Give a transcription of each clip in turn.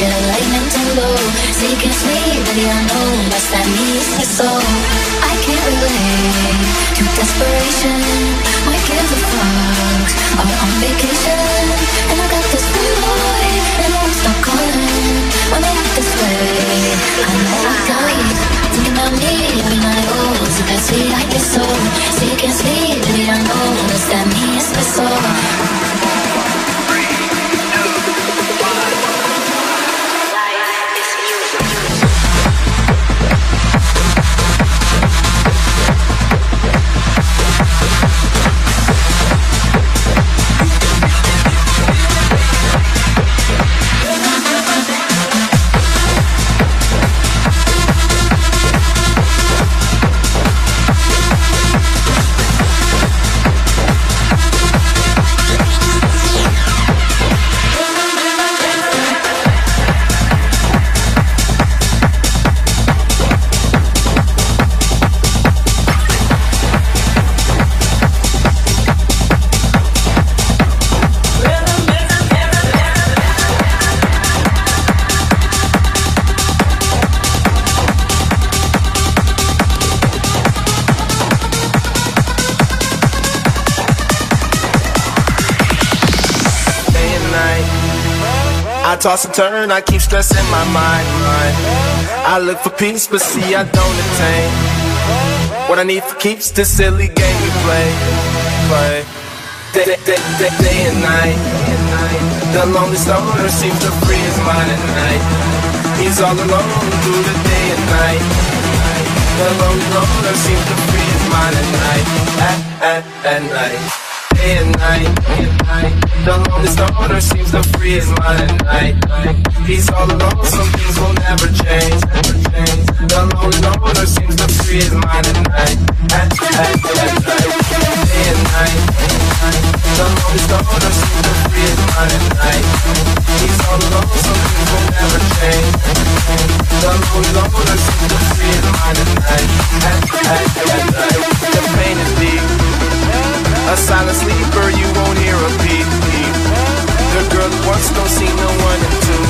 chilling like Nintendo Seeking sleep, baby, I know That's that needs my soul I can't relate to desperation. My kids are fucked, I'm on vacation? And I got this boy, and I won't stop calling When they act this way, I know I'm dying Thinking about me every night, oh So that's sweet, I guess so. Seeking sleep, baby, I know That's that needs my soul turn, I keep stressing my mind, mind. I look for peace, but see I don't attain. What I need for keeps this silly game we play, play. Day, day, day, day, day and night. The lonely stoner seems to free his mind at night. He's all alone through the day and night. The lonely loner seems to free his mind at night, at, at, at night day and night. The lonely stoner seems to free his mind at night. He's all alone, some things will never change. The lonely loner seems to free his mind at night. At, at, at night. Day and night. The lonely stoner seems to free his mind at night. He's all alone, some things will never change. The lonely loner seems to free his mind at night. At, at, at A silent sleeper, you won't hear a peep. The girl once don't see no one in two.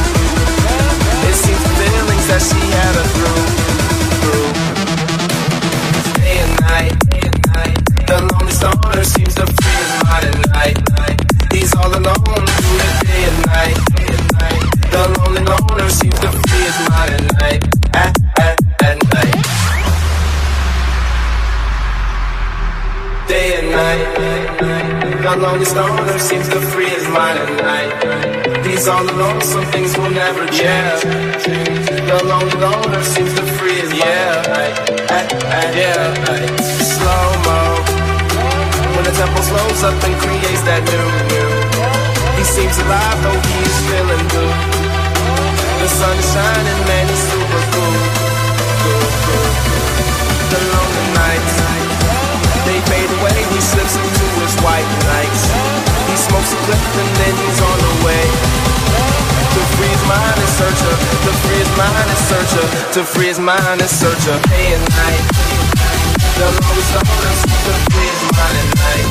It seems the feelings that she had her through. through. Day and night, day and night. The lonely stoner seems to free his mind The lonely stoner seems to free his mind at night. He's all alone, some things will never change. The lonely loner seems to free his mind night. Yeah, slow mo. When the tempo slows up and creates that new, new. He seems alive, though he is feeling blue. The sun is shining, man, he's super cool. The lonely nights. Smokes a and then he's on the way. To free his mind and search her, to free his mind and search her, to free his mind and search her, day and night. The longest hours to free his mind at night.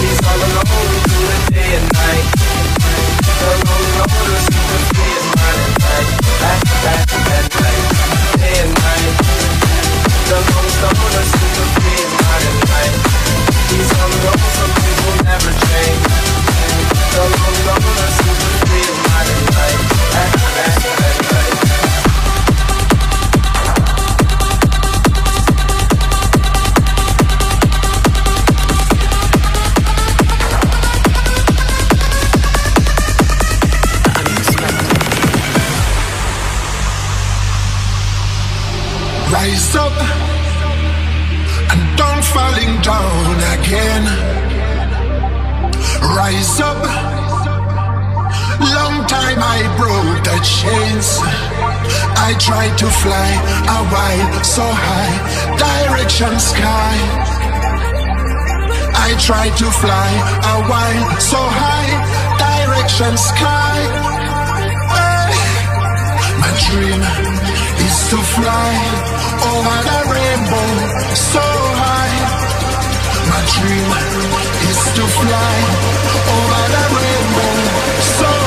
He's all alone through the day and night. The lonely hours to free his mind at night, at, at, at night, day and night. The down again. Rise up. Long time I broke the chains. I tried to fly a while so high, direction sky. I tried to fly a while so high, direction sky. My dream is to fly over the rainbow so high. My dream is to fly over the rainbow. So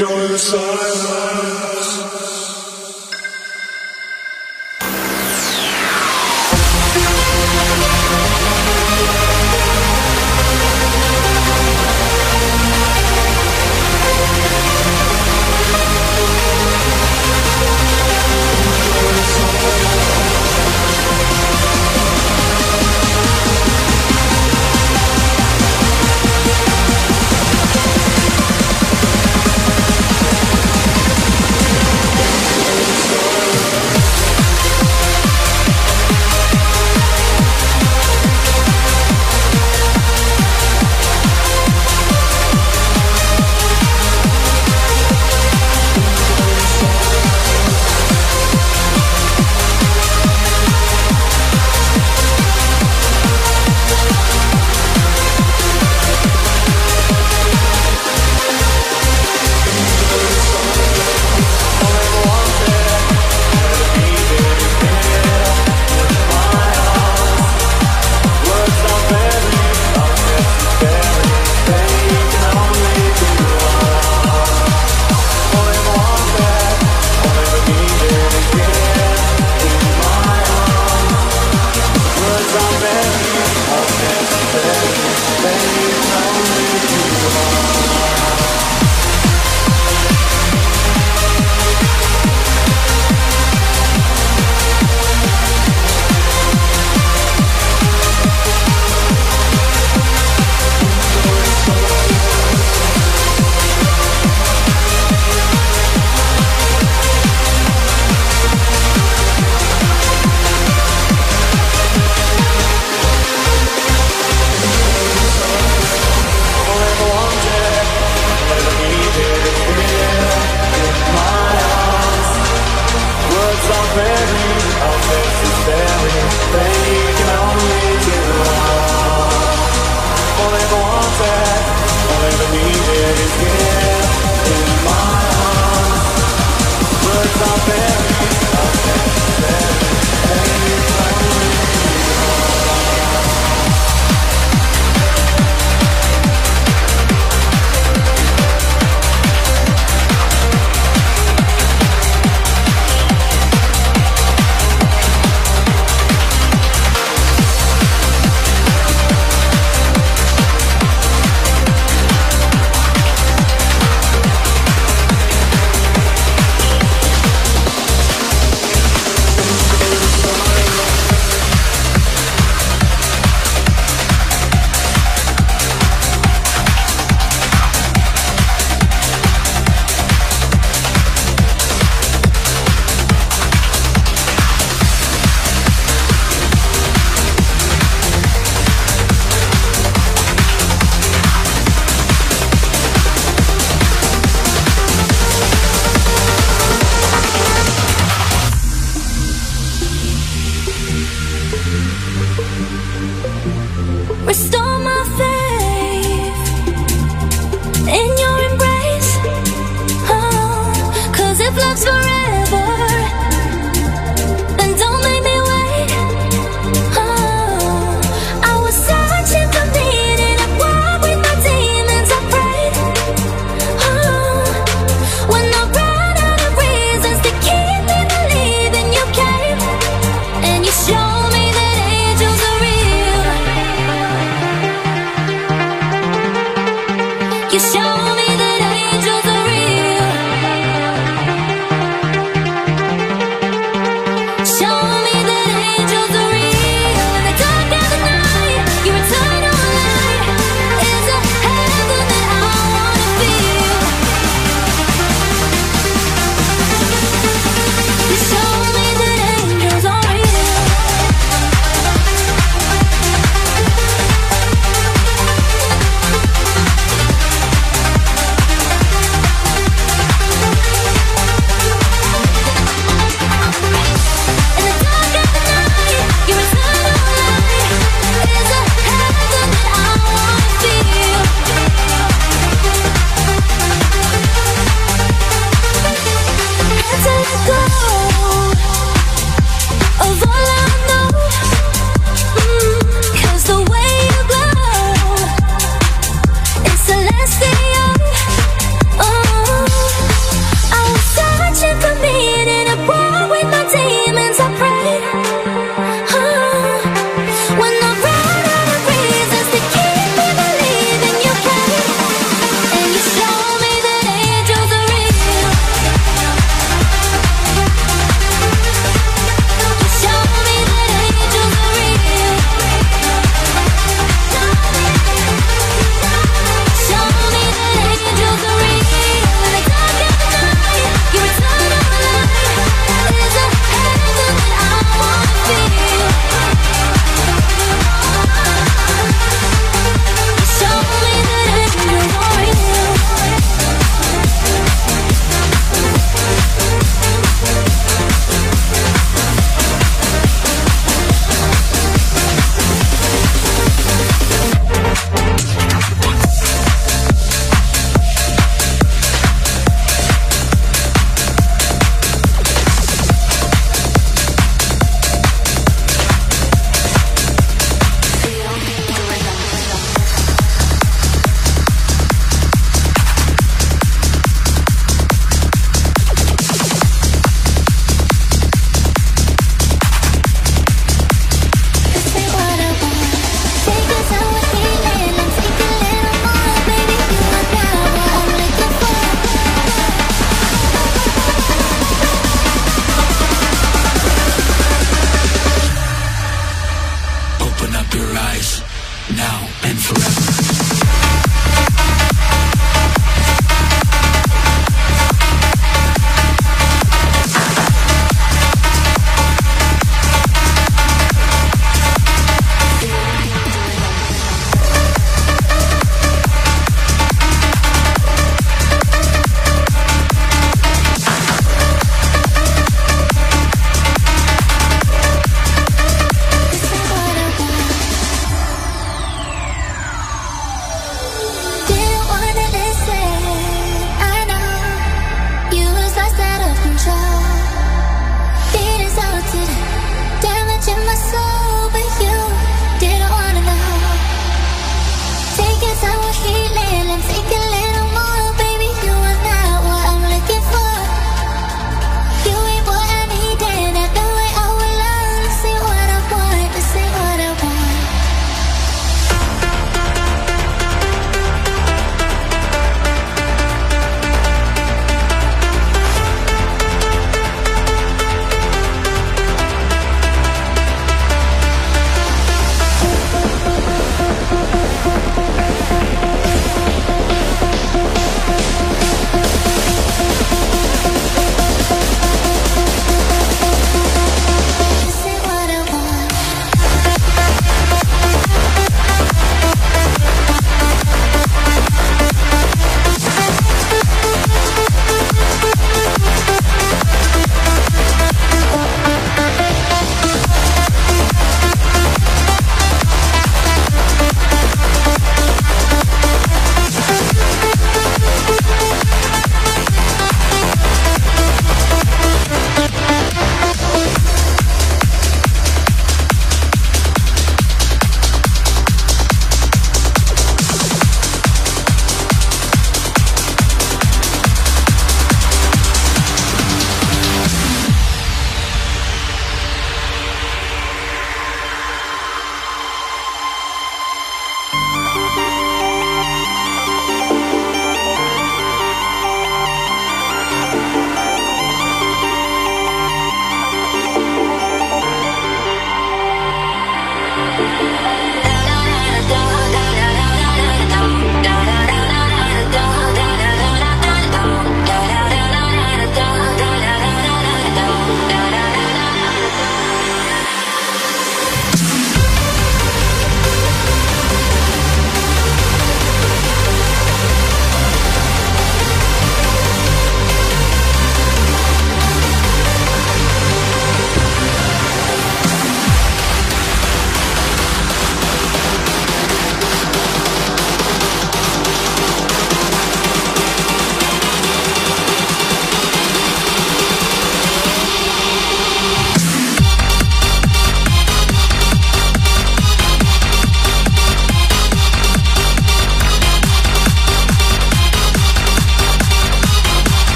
Enjoy the silence.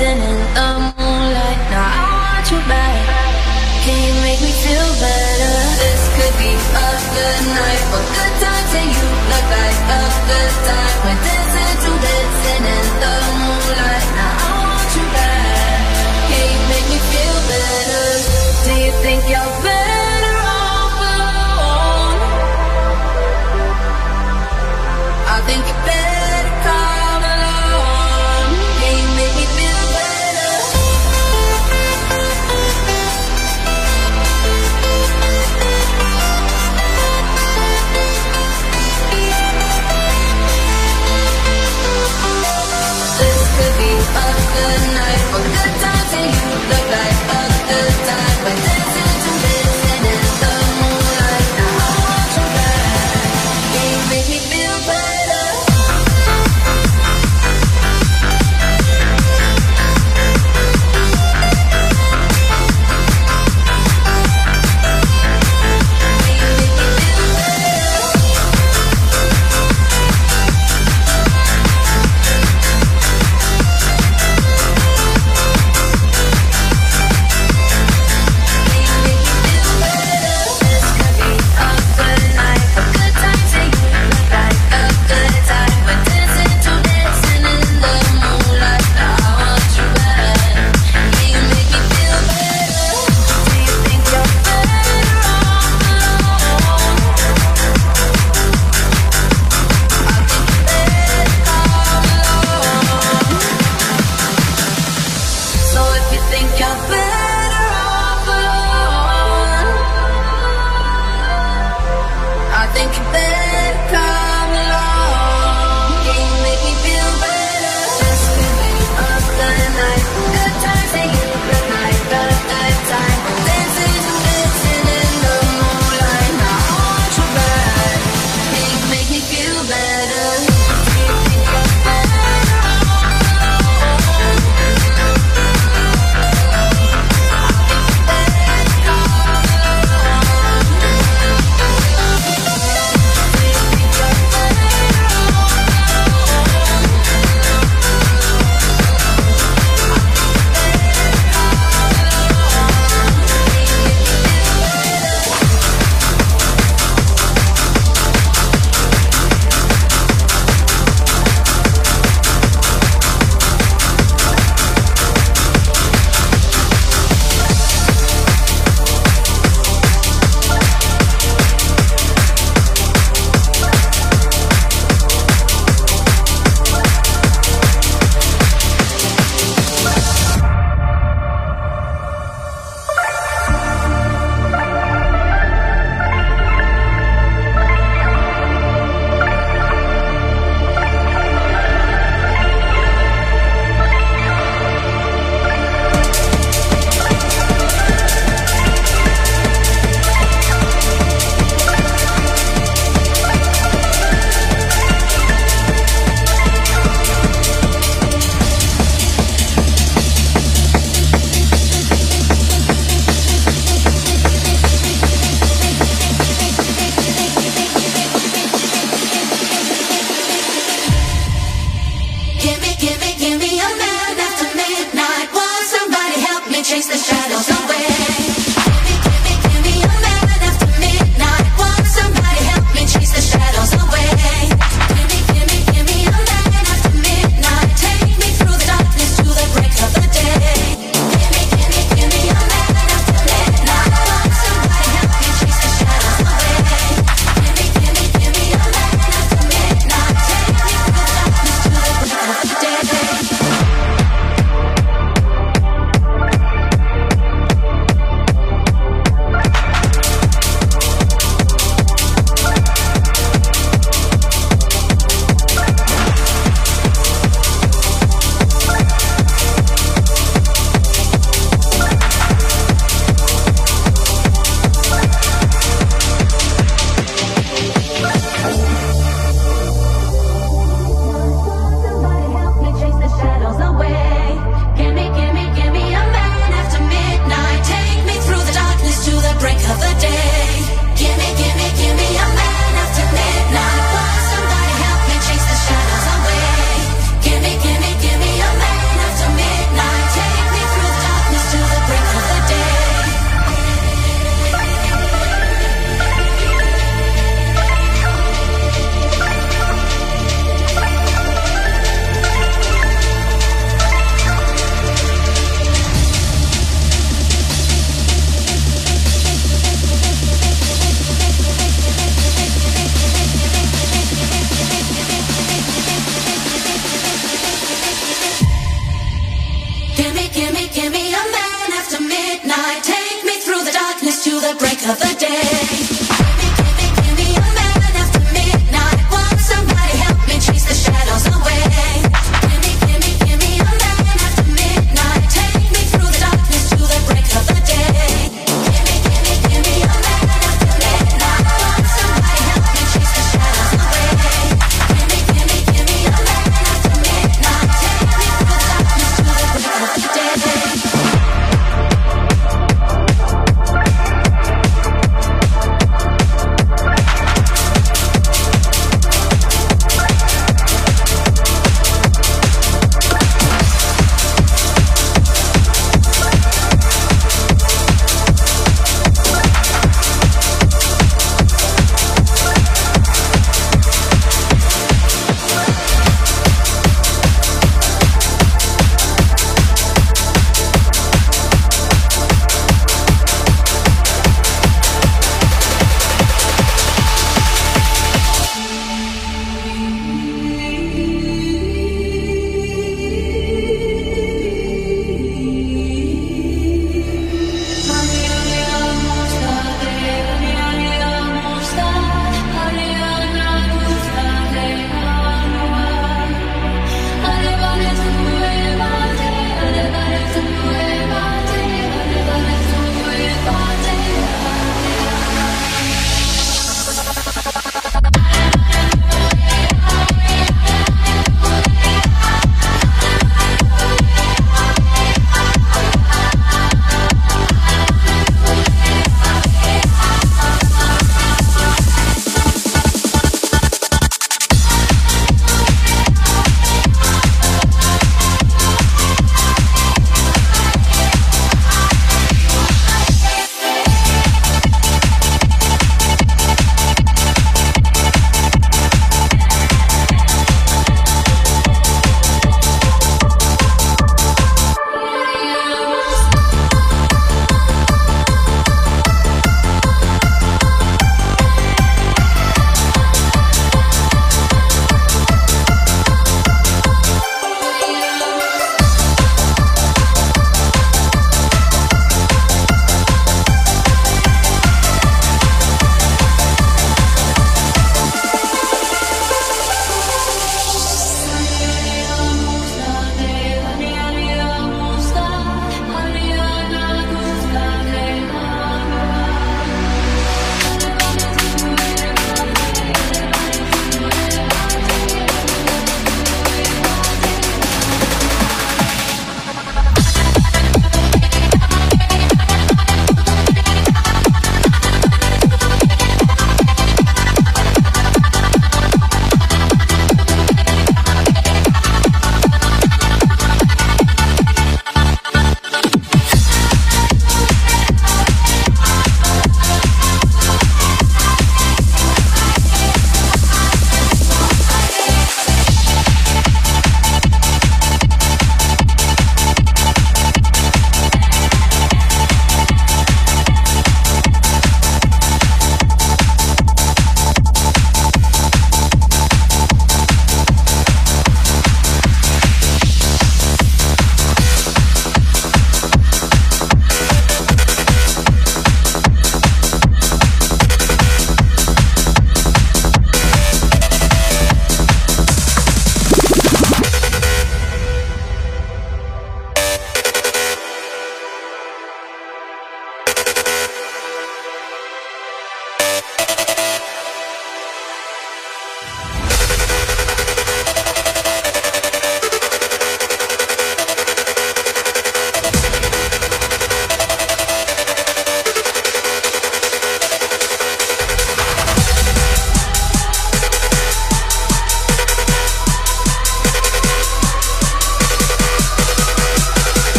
Dancing in the